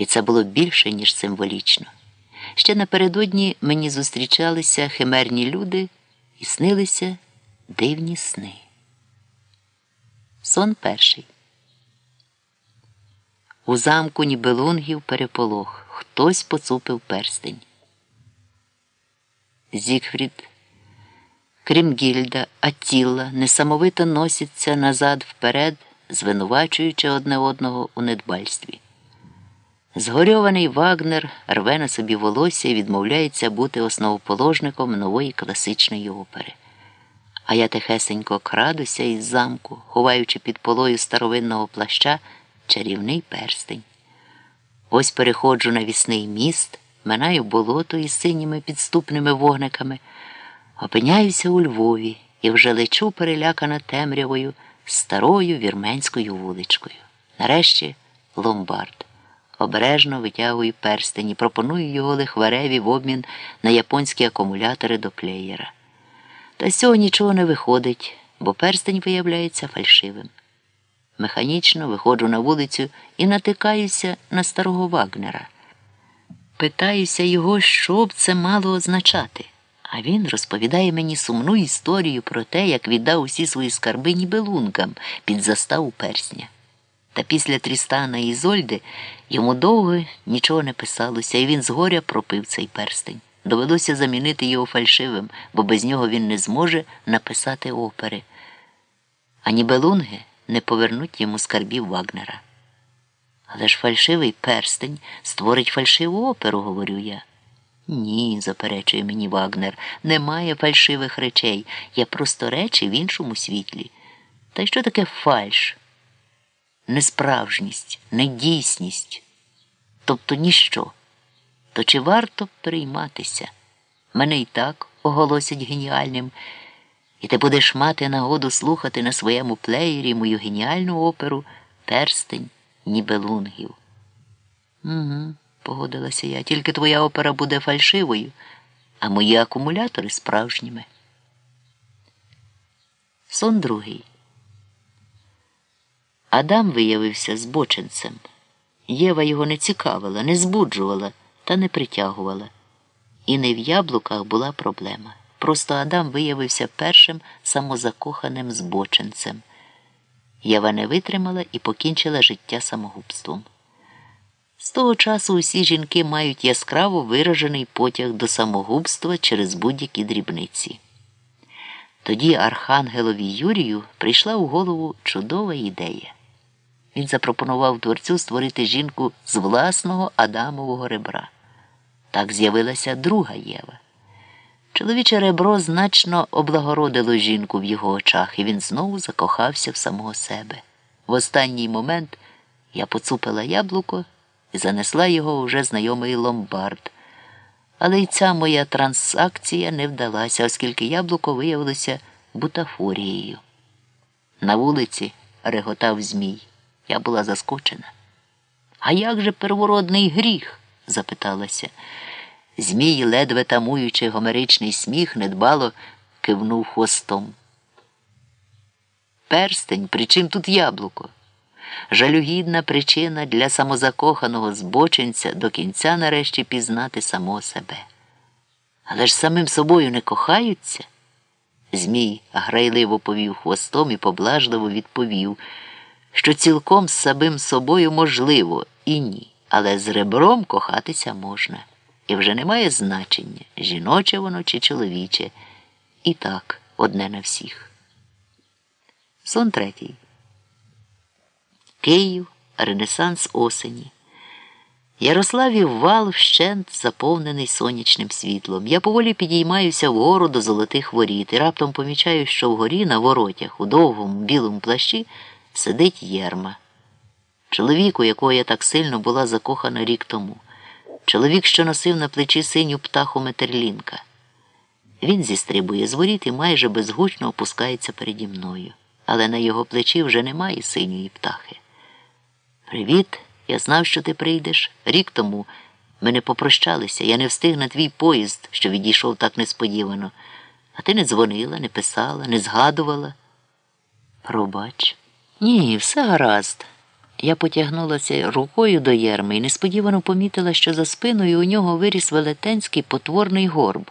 І це було більше, ніж символічно. Ще напередодні мені зустрічалися химерні люди і снилися дивні сни. Сон перший. У замку Нібелунгів переполох. Хтось поцупив перстень. Зігфрід, Крімгільда, Атіла несамовито носяться назад вперед, звинувачуючи одне одного у недбальстві. Згорьований Вагнер рве на собі волосся і відмовляється бути основоположником нової класичної опери. А я тихесенько крадуся із замку, ховаючи під полою старовинного плаща чарівний перстень. Ось переходжу на вісний міст, минаю болото із синіми підступними вогниками, опиняюся у Львові і вже лечу перелякана темрявою старою вірменською вуличкою. Нарешті ломбард. Обережно витягую перстень і пропоную його лихвареві в обмін на японські акумулятори до плеєра. Та з цього нічого не виходить, бо перстень виявляється фальшивим. Механічно виходжу на вулицю і натикаюся на старого Вагнера. Питаюся його, що б це мало означати. А він розповідає мені сумну історію про те, як віддав усі свої скарби нібелункам під заставу персня. Та після Трістана і Ізольди йому довго нічого не писалося, і він згоря пропив цей перстень. Довелося замінити його фальшивим, бо без нього він не зможе написати опери. А нібелунги не повернуть йому скарбів Вагнера. Але ж фальшивий перстень створить фальшиву оперу, говорю я. Ні, заперечує мені Вагнер, немає фальшивих речей, є просто речі в іншому світлі. Та й що таке фальш? Несправжність, недійсність, тобто ніщо. То чи варто перейматися? Мене і так оголосять геніальним, і ти будеш мати нагоду слухати на своєму плеєрі мою геніальну оперу Перстень Нібелунгів. Угу, погодилася я, тільки твоя опера буде фальшивою, а мої акумулятори справжніми. Сон другий. Адам виявився збоченцем. Єва його не цікавила, не збуджувала та не притягувала. І не в яблуках була проблема. Просто Адам виявився першим самозакоханим збоченцем. Єва не витримала і покінчила життя самогубством. З того часу усі жінки мають яскраво виражений потяг до самогубства через будь-які дрібниці. Тоді Архангелові Юрію прийшла у голову чудова ідея. Він запропонував творцю створити жінку з власного Адамового ребра. Так з'явилася друга Єва. Чоловіче ребро значно облагородило жінку в його очах, і він знову закохався в самого себе. В останній момент я поцупила яблуко і занесла його уже знайомий ломбард. Але й ця моя транзакція не вдалася, оскільки яблуко виявилося бутафорією. На вулиці реготав Змій. Я була заскочена. А як же первородний гріх? запиталася. Змій, ледве тамуючи гомеричний сміх, недбало кивнув хвостом. Перстень, при чим тут яблуко? Жалюгідна причина для самозакоханого збочинця до кінця нарешті пізнати самого себе. Але ж самим собою не кохаються. Змій грайливо повів хвостом і поблажливо відповів, що цілком з самим собою можливо і ні, але з ребром кохатися можна. І вже немає значення, жіноче воно чи чоловіче. І так, одне на всіх. Сон третій. Київ, Ренесанс осені. Ярославів вал вщент заповнений сонячним світлом. Я поволі підіймаюся вгору до золотих воріт і раптом помічаю, що вгорі на воротях у довгому білому плащі сидить єрма. Чоловік, у якого я так сильно була закохана рік тому. Чоловік, що носив на плечі синю птаху Метерлінка. Він зістрибує з воріт і майже безгучно опускається переді мною, але на його плечі вже немає синьої птахи. Привіт, я знав, що ти прийдеш. Рік тому ми не попрощалися, я не встиг на твій поїзд, що відійшов так несподівано, а ти не дзвонила, не писала, не згадувала. Пробач. Ні, все гаразд. Я потягнулася рукою до єрми і несподівано помітила, що за спиною у нього виріс велетенський потворний горб.